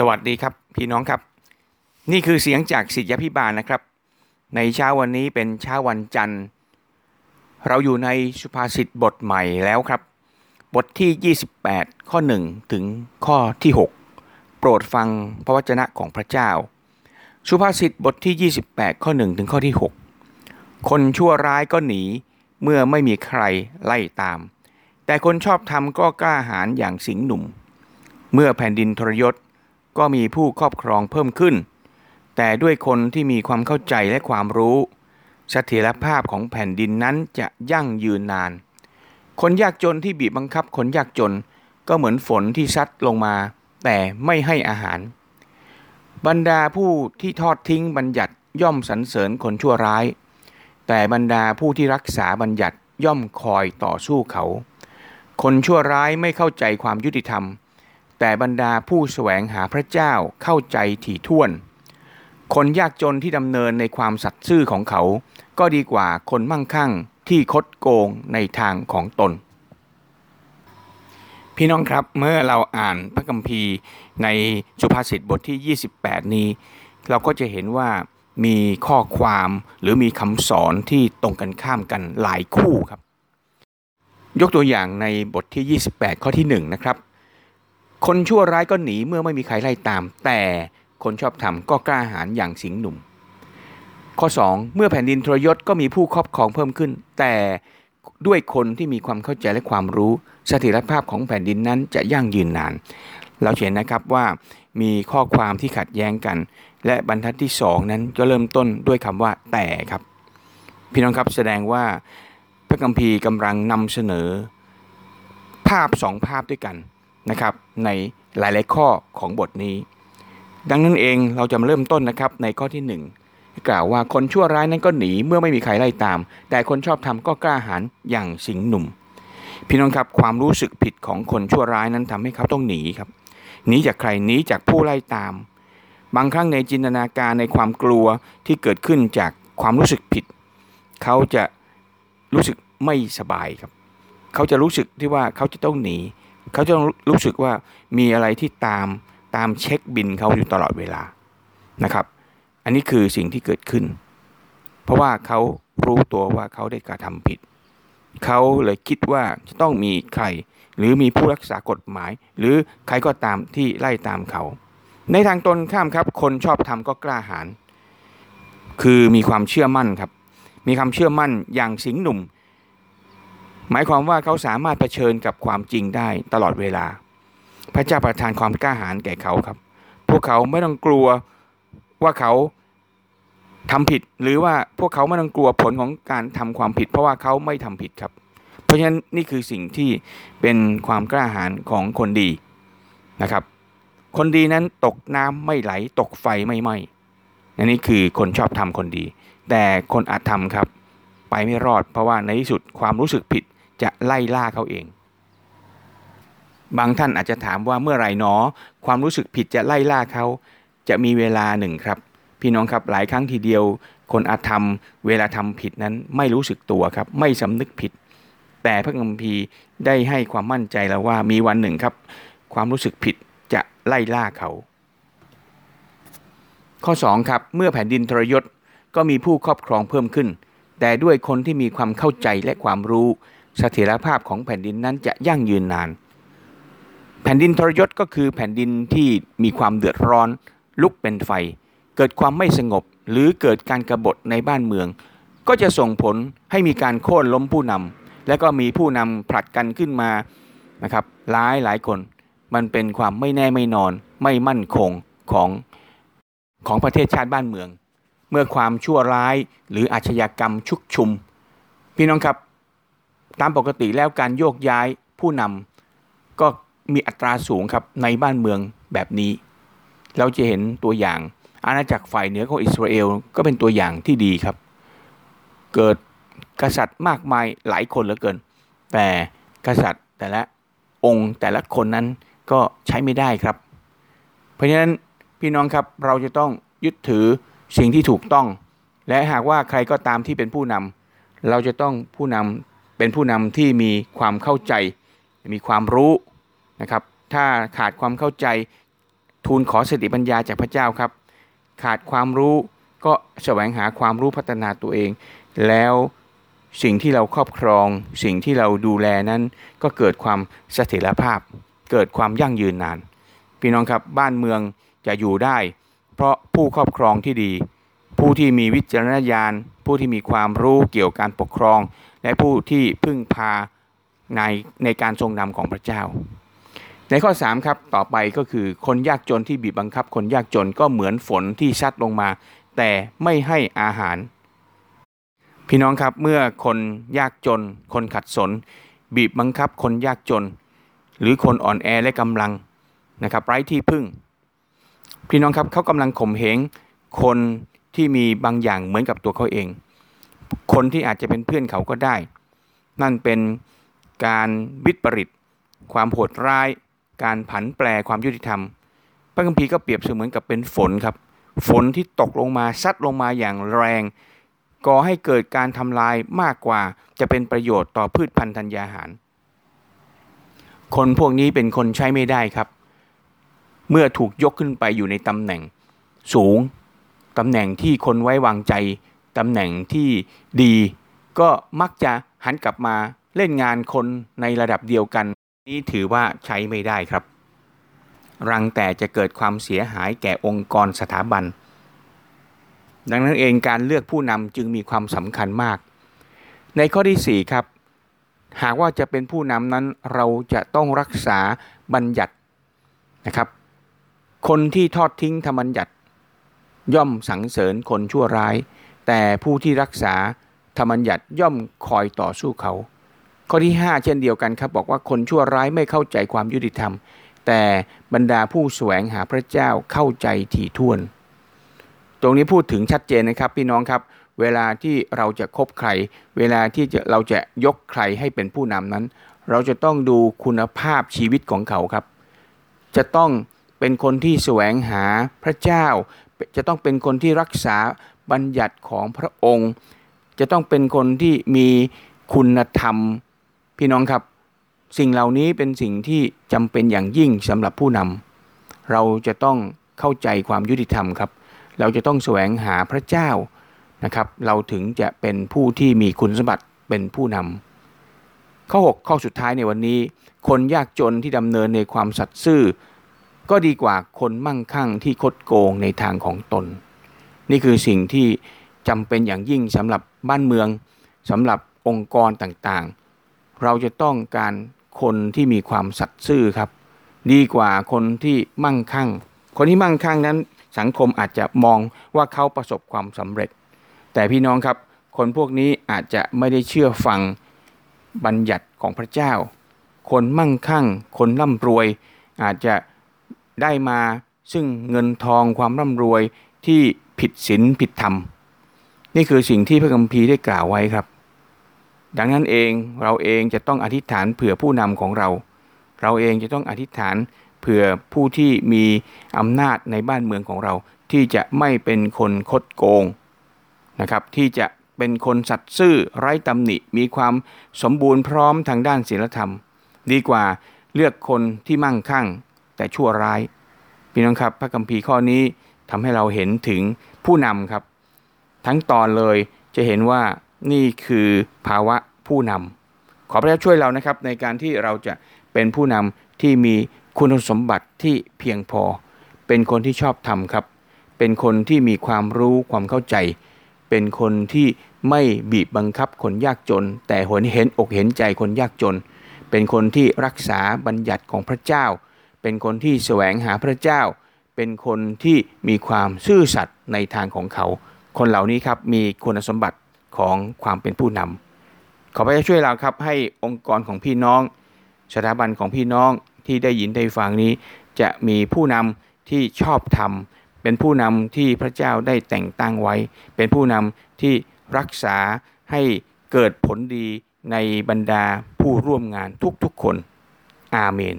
สวัสดีครับพี่น้องครับ นี่คือเสียงจากสิทธิพิบาลนะครับ ในเช้าวันนี้เป็นเช้าวันจันทร์ เราอยู่ในสุภาษิตบทใหม่แล้วครับ บทที่ 28 ข้อ 1 ถึงข้อที่ 6 โปรดฟังพระวจนะของพระเจ้า สุภาษิตบทที่ 28 ข้อ 1 ถึงข้อที่ 6 คนชั่วร้ายก็หนีเมื่อไม่มีใครไล่ตาม แต่คนชอบธรรมก็กล้าหาญอย่างสิงห์หนุ่ม เมื่อแผ่นดินทรยศ ก็มีผู้ครอบครองเพิ่มขึ้น แต่ด้วยคนที่มีความเข้าใจและความรู้เสถียรภาพของแผ่นดินนั้นจะยั่งยืนนาน คนยากจนที่บีบบังคับคนยากจนก็เหมือนฝนที่ซัดลงมา แต่ไม่ให้อาหาร บรรดาผู้ที่ทอดทิ้งบัญญัติย่อมสรรเสริญคนชั่วร้าย แต่บรรดาผู้ที่รักษาบัญญัติย่อมคอยต่อสู้เขา คนชั่วร้ายไม่เข้าใจความยุติธรรม แต่บรรดาผู้แสวงหาพระเจ้าเข้าใจถี่ถ้วน คนยากจนที่ดำเนินในความสัตย์ซื่อของเขา ก็ดีกว่าคนมั่งคั่งที่คดโกงในทางของตน พี่น้องครับเมื่อเราอ่านพระคัมภีร์ในสุภาษิตบทที่ 28 นี้ เราก็จะเห็นว่ามีข้อความหรือมีคำสอนที่ตรงกันข้ามกันหลายคู่ครับ ยกตัวอย่างในบทที่ 28 ข้อที่ 1 นะครับ คนชั่วร้ายก็หนีเมื่อไม่มีใครไล่ตาม แต่คนชอบธรรมก็กล้าหาญอย่างสิงหนุ่ม ข้อ 2 เมื่อแผ่นดินทรยศก็มีผู้ครอบครองเพิ่มขึ้น แต่ด้วยคนที่มีความเข้าใจและความรู้สถิรภาพของแผ่นดินนั้นจะยั่งยืนนาน เราเห็นนะครับว่ามีข้อความที่ขัดแย้งกัน และบรรทัดที่ 2 นั้นก็เริ่มต้นด้วยคำว่าแต่ครับ พี่น้องครับแสดงว่าพระคัมภีกำลังนำเสนอ ภาพสองภาพด้วยกัน นะครับในหลายๆข้อของบทนี้ ดังนั้นเองเราจะมาเริ่มต้นนะครับในข้อที่ 1 กล่าวว่าคนชั่วร้ายนั้นก็หนีเมื่อไม่มีใครไล่ตาม แต่คนชอบทำก็กล้าหาญอย่างสิงหนุ่ม พี่น้องครับความรู้สึกผิดของคนชั่วร้ายนั้นทำให้เขาต้องหนีครับหนีจากใครหนีจากผู้ไล่ตาม บางครั้งในจินตนาการในความกลัวที่เกิดขึ้นจากความรู้สึกผิด เขาจะรู้สึกไม่สบายครับ เขาจะรู้สึกที่ว่าเขาจะต้องหนี เขาจะรู้สึกว่ามีอะไรที่ตามตามเช็คบินเขาอยู่ตลอดเวลานะครับ อันนี้คือสิ่งที่เกิดขึ้น เพราะว่าเขารู้ตัวว่าเขาได้กระทำผิด เขาเลยคิดว่าจะต้องมีใคร หรือมีผู้รักษากฎหมาย หรือใครก็ตามที่ไล่ตามเขา ในทางตนข้ามครับ คนชอบทำก็กล้าหาญคือมีความเชื่อมั่นครับ มีความเชื่อมั่นอย่างสิงหนุ่ม หมายความว่าเขาสามารถเผชิญกับความจริงได้ตลอดเวลา พระเจ้าประทานความกล้าหาญแก่เขาครับ พวกเขาไม่ต้องกลัวว่าเขาทำผิด หรือว่าพวกเขาไม่ต้องกลัวผลของการทำความผิด เพราะว่าเขาไม่ทำผิดครับ เพราะฉะนั้นนี่คือสิ่งที่เป็นความกล้าหาญของคนดีนะครับ คนดีนั้นตกน้ำไม่ไหลตกไฟไม่ไหม้อันนี้คือคนชอบทำคนดี แต่คนอาจทำครับ ไปไม่รอดเพราะว่าในที่สุดความรู้สึกผิด จะไล่ล่าเขาเอง บางท่านอาจจะถามว่าเมื่อไรหนอ ความรู้สึกผิดจะไล่ล่าเขา จะมีเวลาหนึ่งครับ พี่น้องครับหลายครั้งทีเดียว คนอาธรรม เวลาทำผิดนั้นไม่รู้สึกตัวครับ ไม่สำนึกผิด แต่พระคัมภีร์ได้ให้ความมั่นใจแล้วว่ามีวันหนึ่งครับ ความรู้สึกผิดจะไล่ล่าเขา ข้อ2ครับเมื่อแผ่นดินทรยศก็มีผู้ครอบครองเพิ่มขึ้น แต่ด้วยคนที่มีความเข้าใจและความรู้ เสถียรภาพของแผ่นดินนั้นจะยั่งยืนนาน แผ่นดินทรยศก็คือแผ่นดินที่มีความเดือดร้อน ลุกเป็นไฟ เกิดความไม่สงบหรือเกิดการกรบฏในบ้านเมือง ก็จะส่งผลให้มีการโค่นล้มผู้นำและก็มีผู้นำผลัดกันขึ้นมานะครับหลายหลายคน มันเป็นความไม่แน่ไม่นอน ไม่มั่นคงของของประเทศชาติบ้านเมือง เมื่อความชั่วร้ายหรืออาชญากรรมชุกชุม พี่น้องครับ ตามปกติแล้วการโยกย้ายผู้นำก็มีอัตราสูงครับในบ้านเมืองแบบนี้ เราจะเห็นตัวอย่างอาณาจักรฝ่ายเหนือของอิสราเอลก็เป็นตัวอย่างที่ดีครับ เกิดกษัตริย์มากมายหลายคนเหลือเกิน แต่กษัตริย์แต่ละองค์แต่ละคนนั้นก็ใช้ไม่ได้ครับ เพราะฉะนั้นพี่น้องครับเราจะต้องยึดถือสิ่งที่ถูกต้อง และหากว่าใครก็ตามที่เป็นผู้นำเราจะต้องผู้นำ เป็นผู้นำที่มีความเข้าใจ มีความรู้นะครับ ถ้าขาดความเข้าใจทูลขอสติปัญญาจากพระเจ้าครับ ขาดความรู้ก็แสวงหาความรู้พัฒนาตัวเอง แล้วสิ่งที่เราครอบครอง สิ่งที่เราดูแลนั้น ก็เกิดความเสถียรภาพ เกิดความยั่งยืนนาน พี่น้องครับบ้านเมืองจะอยู่ได้ เพราะผู้ครอบครองที่ดี ผู้ที่มีวิจารณญาณ ผู้ที่มีความรู้เกี่ยวกับการปกครอง และผู้ที่พึ่งพาในในการทรงนำของพระเจ้า ในข้อ3ครับต่อไปก็คือคนยากจนที่บีบบังคับ คนยากจนก็เหมือนฝนที่ซัดลงมา แต่ไม่ให้อาหาร พี่น้องครับเมื่อคนยากจน คนขัดสน บีบบังคับ คนยากจน หรือคนอ่อนแอและกำลังนะครับไร้ที่พึ่ง พี่น้องครับเขากำลังข่มเหงคนที่มีบางอย่างเหมือนกับตัวเขาเอง คนที่อาจจะเป็นเพื่อนเขาก็ได้ นั่นเป็นการวิปริต ความโหดร้าย การผันแปรความยุติธรรม พระคัมภีร์ก็เปรียบเสมือนกับเป็นฝนครับ ฝนที่ตกลงมาซัดลงมาอย่างแรงก่อให้เกิดการทำลายมากกว่าจะเป็นประโยชน์ต่อพืชพันธุ์ธัญญาหาร คนพวกนี้เป็นคนใช้ไม่ได้ครับ เมื่อถูกยกขึ้นไปอยู่ในตำแหน่งสูงตำแหน่งที่คนไว้วางใจ ตำแหน่งที่ดี ก็มักจะหันกลับมาเล่นงานคนในระดับเดียวกัน นี้ถือว่าใช้ไม่ได้ครับ รังแต่จะเกิดความเสียหายแก่องค์กรสถาบัน ดังนั้นเองการเลือกผู้นำจึงมีความสำคัญมาก ในข้อที่ 4 ครับ หากว่าจะเป็นผู้นำนั้นเราจะต้องรักษาบัญญัตินะครับ คนที่ทอดทิ้งธรรมบัญญัติ ย่อมสังเสริญคนชั่วร้าย แต่ผู้ที่รักษาธรรมัญญัติย่อมคอยต่อสู้เขา ข้อที่ 5 เช่นเดียวกันครับ บอกว่าคนชั่วร้ายไม่เข้าใจความยุติธรรม แต่บรรดาผู้แสวงหาพระเจ้าเข้าใจถี่ถ้วน ตรงนี้พูดถึงชัดเจนนะครับ พี่น้องครับ เวลาที่เราจะคบใคร เวลาที่จะเราจะยกใครให้เป็นผู้นำนั้น เราจะต้องดูคุณภาพชีวิตของเขาครับ จะต้องเป็นคนที่แสวงหาพระเจ้า จะต้องเป็นคนที่รักษาบัญญัติของพระองค์ จะต้องเป็นคนที่มีคุณธรรม พี่น้องครับ สิ่งเหล่านี้เป็นสิ่งที่จำเป็นอย่างยิ่งสำหรับผู้นำเราจะต้องเข้าใจความยุติธรรมครับ เราจะต้องแสวงหาพระเจ้านะครับ เราถึงจะเป็นผู้ที่มีคุณสมบัติเป็นผู้นำข้อ 6 ข้อสุดท้ายในวันนี้ คนยากจนที่ดำเนินในความสัตย์ซื่อ ก็ดีกว่าคนมั่งคั่งที่คดโกงในทางของตน นี่คือสิ่งที่จำเป็นอย่างยิ่งสำหรับบ้านเมืองสำหรับองค์กรต่างๆ เราจะต้องการคนที่มีความสัตย์ซื่อครับ ดีกว่าคนที่มั่งคั่ง คนที่มั่งคั่งนั้นสังคมอาจจะมองว่าเขาประสบความสำเร็จ แต่พี่น้องครับ คนพวกนี้อาจจะไม่ได้เชื่อฟังบัญญัติของพระเจ้า คนมั่งคั่ง คนร่ำรวย อาจจะ ได้มาซึ่งเงินทองความร่ำรวยที่ผิดศีลผิดธรรม นี่คือสิ่งที่พระคัมภีร์ได้กล่าวไว้ครับ ดังนั้นเองเราเองจะต้องอธิษฐานเผื่อผู้นำของเรา เราเองจะต้องอธิษฐานเผื่อผู้ที่มีอำนาจในบ้านเมืองของเรา ที่จะไม่เป็นคนคดโกงนะครับ ที่จะเป็นคนสัตย์ซื่อไร้ตำหนิ มีความสมบูรณ์พร้อมทางด้านศีลธรรม ดีกว่าเลือกคนที่มั่งคั่ง แต่ชั่วร้ายพี่น้องครับ พระคัมภีร์ข้อนี้ทำให้เราเห็นถึงผู้นำครับ ทั้งตอนเลยจะเห็นว่านี่คือภาวะผู้นำขอพระเจ้าช่วยเรานะครับ ในการที่เราจะเป็นผู้นำที่มีคุณสมบัติที่เพียงพอ เป็นคนที่ชอบทำครับ เป็นคนที่มีความรู้ความเข้าใจ เป็นคนที่ไม่บีบบังคับคนยากจน แต่หนเห็นอกเห็นใจคนยากจน เป็นคนที่รักษาบัญญัติของพระเจ้า เป็นคนที่แสวงหาพระเจ้า เป็นคนที่มีความซื่อสัตย์ในทางของเขา คนเหล่านี้ครับมีคุณสมบัติของความเป็นผู้นำขอพระเจ้าช่วยเราครับให้องค์กรของพี่น้อง สถาบันของพี่น้องที่ได้ยินได้ฟังนี้ จะมีผู้นำที่ชอบธรรมเป็นผู้นำที่พระเจ้าได้แต่งตั้งไว้ เป็นผู้นำที่รักษาให้เกิดผลดีในบรรดาผู้ร่วมงานทุกๆคน อาเมน